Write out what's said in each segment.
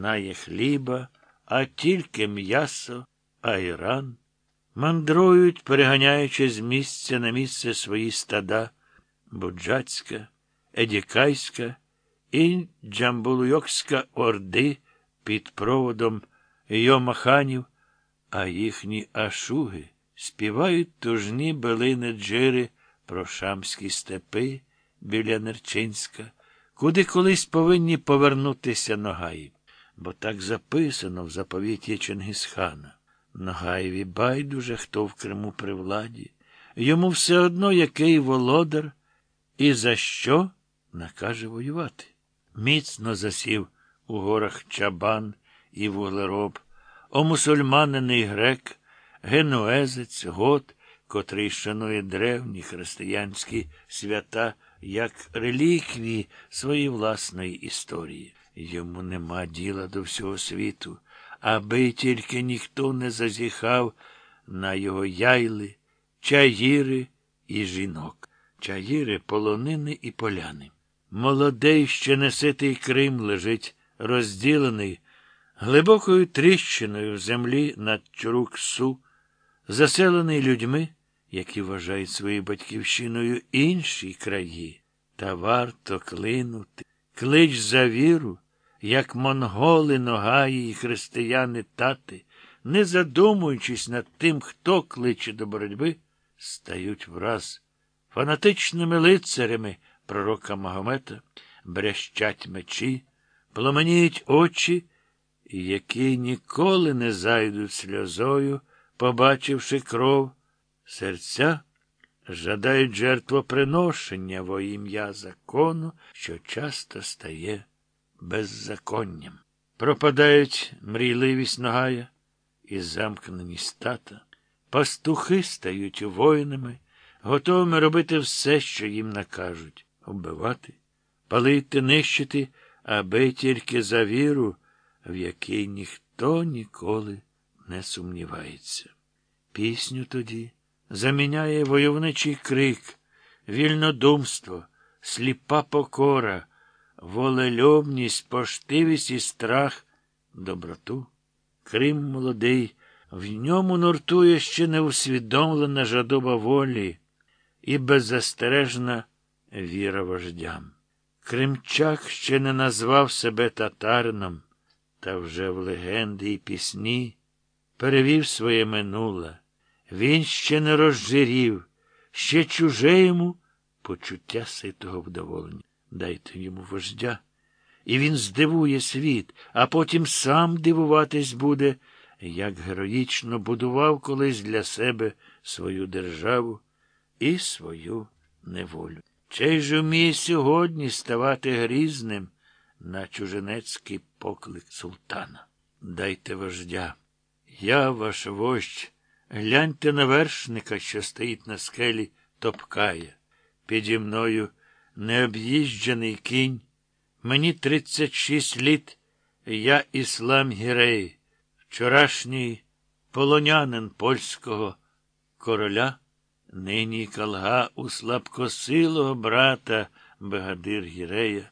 знає хліба, а тільки м'ясо, айран. Мандрують, переганяючи з місця на місце свої стада, Буджацька, Едікайська і Джамбулуйокська орди під проводом Йомаханів, а їхні ашуги співають тужні белини джири про шамські степи біля Нерчинська, куди колись повинні повернутися Ногаї, бо так записано в заповіті Чингисхана. Ногаєві байдуже, хто в Криму при владі, йому все одно який володар і за що накаже воювати. Міцно засів у горах чабан і вуглероб, о мусульманин грек, генуезець, гот, котрий шанує древні християнські свята як реліквії своєї власної історії. Йому нема діла до всього світу, аби тільки ніхто не зазіхав на його яйли, чаїри і жінок, чаїри, полонини і поляни. Молодий ще неситий Крим лежить розділений глибокою тріщиною в землі над Чуруксу, заселений людьми, які вважають своєю батьківщиною інші краї. Та варто клинути, клич за віру, як монголи, ногаї і християни тати, не задумуючись над тим, хто кличе до боротьби, стають враз фанатичними лицарями пророка Магомета, брещать мечі, пламеніють очі, які ніколи не зайдуть сльозою, побачивши кров, серця жадають жертвоприношення во ім'я закону, що часто стає беззаконням. Пропадають мрійливість ногая і замкненість тата. Пастухи стають воїнами, готовими робити все, що їм накажуть вбивати, палити, нищити, аби тільки за віру, в якій ніхто ніколи не сумнівається. Пісню тоді заміняє войовничий крик, вільнодумство, сліпа покора, волелюбність, поштивість і страх, доброту. Крим молодий, в ньому нуртує ще неусвідомлена жадоба волі і беззастережна віра вождям. Кримчак ще не назвав себе татарином, та вже в легенди і пісні перевів своє минуле. Він ще не розжирів, ще чуже йому почуття ситого вдоволення. Дайте йому вождя, і він здивує світ, а потім сам дивуватись буде, як героїчно будував колись для себе свою державу і свою неволю. Чей ж уміє сьогодні ставати грізним на чужинецький поклик султана? Дайте вождя. Я ваш вождь. Гляньте на вершника, що стоїть на скелі, топкає. Піді мною необ'їжджений кінь. Мені тридцять шість літ, я іслам Гірей, вчорашній полонянин польського короля, нині калга у слабкосилого брата Бегадир Гірея.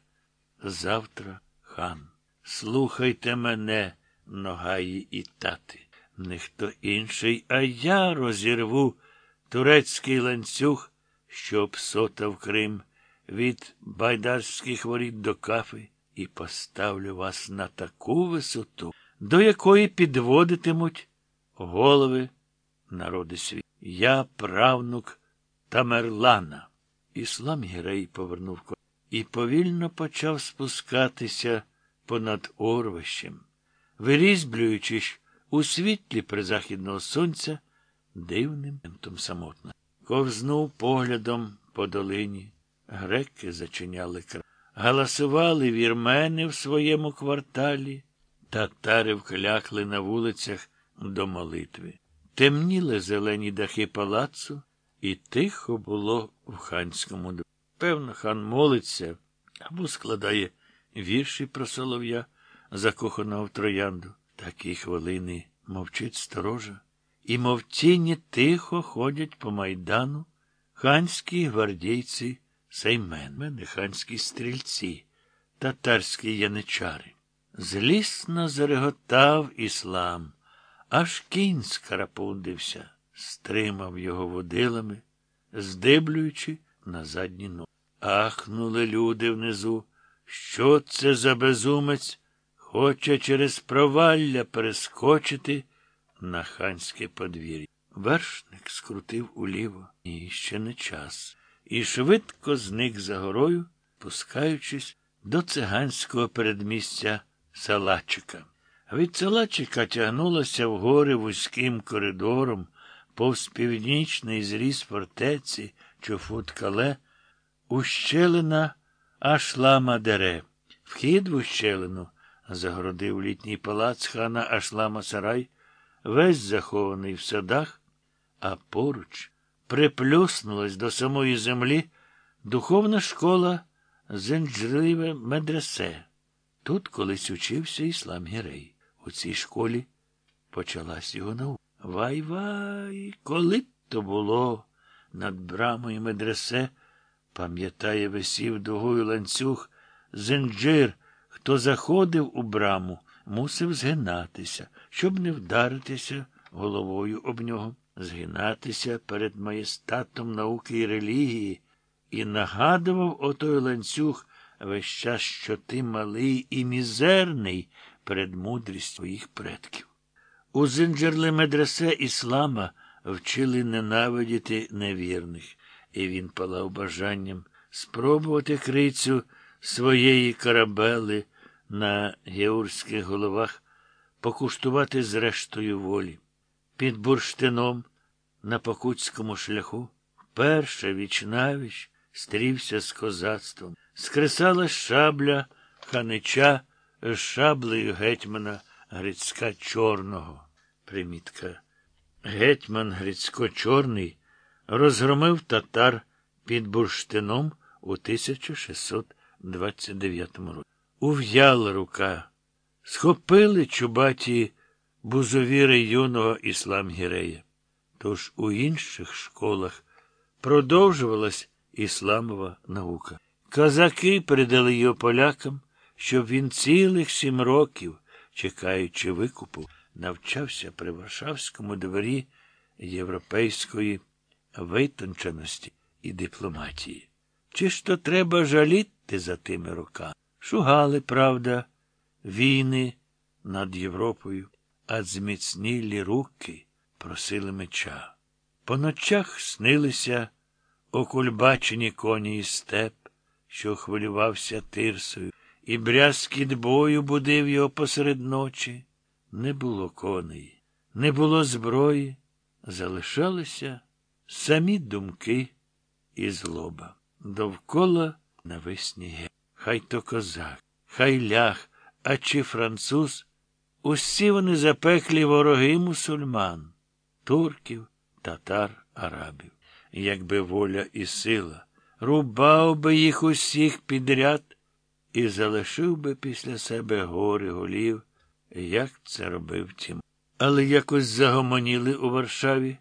Завтра хан. Слухайте мене, ногаї і тати. Не хто інший, а я розірву турецький ланцюг, що обсотав Крим від байдарських воріт до кафи, і поставлю вас на таку висоту, до якої підводитимуть голови народи світу. Я правнук Тамерлана. Іслам Гірей повернув ко і повільно почав спускатися понад орвищем, вирізблюючись у світлі призахідного сонця дивним самотно. Ковзнув поглядом по долині. Греки зачиняли край. Галасували вірмени в своєму кварталі, татари вклякли на вулицях до молитви. Темніли зелені дахи палацу, і тихо було в ханському дворі. Певно, хан молиться або складає вірші про солов'я, закоханого в троянду. Такі хвилини мовчить сторожа, і мов тіні тихо ходять по майдану ханські гвардійці сеймен, ханські стрільці, татарські яничари. Злісно зареготав іслам, аж кінь скарапундився, стримав його водилами, здиблюючи на задні ноги. Ахнули люди внизу. Що це за безумець? Хоче через провалля перескочити на ханське подвір'я. Вершник скрутив уліво, і ще не час, і швидко зник за горою, пускаючись до циганського передмістя Салачика. Від Салачика тягнулося вгори вузьким коридором, повз північний зріз фортеці Чофут-Кале, ущелина Ашлама Дере. Вхід в ущелину загородив літній палац хана Ашлама Сарай, весь захований в садах, а поруч приплюснулась до самої землі духовна школа Зенджливе медресе. Тут колись учився Іслам Гірей. У цій школі почалась його наука. Вай вай, коли то було над брамою медресе, пам'ятає, висів дугою ланцюг, зенджир, хто заходив у браму, мусив згинатися, щоб не вдаритися головою об нього, згинатися перед маєстатом науки і релігії, і нагадував отой ланцюг весь час, що ти малий і мізерний перед мудрістю своїх предків. У зинджерле медресе іслама вчили ненавидіти невірних, і він палав бажанням спробувати крицю своєї карабели на геурських головах, покуштувати зрештою волі. Під бурштином на покутському шляху вперше вічнавіч стрівся з козацтвом. Скресала шабля ханича з шаблею гетьмана Грицька Чорного. Примітка. Гетьман Грицько Чорний розгромив татар під бурштином у 1629 році. Ув'яла рука. Схопили чубаті бузовіри юного іслам Гірея. Тож у інших школах продовжувалась ісламова наука. Казаки передали його полякам, щоб він цілих сім років, чекаючи викупу, навчався при Варшавському дворі європейської витонченості і дипломатії. Чи ж то треба жаліти за тими роками? Шугали, правда, війни над Європою, а зміцнілі руки просили меча. По ночах снилися окульбачені коні і степ, що хвилювався тирсою, і брязкіт бою будив його посеред ночі. Не було коней, не було зброї, залишалися самі думки і злоба. Довкола навесні ге. Хай то козак, хай ляг, а чи француз. Усі вони запеклі вороги мусульман, турків, татар, арабів. Якби воля і сила, рубав би їх усіх підряд і залишив би після себе гори голів, як це робив Тім. Але якось загомоніли у Варшаві.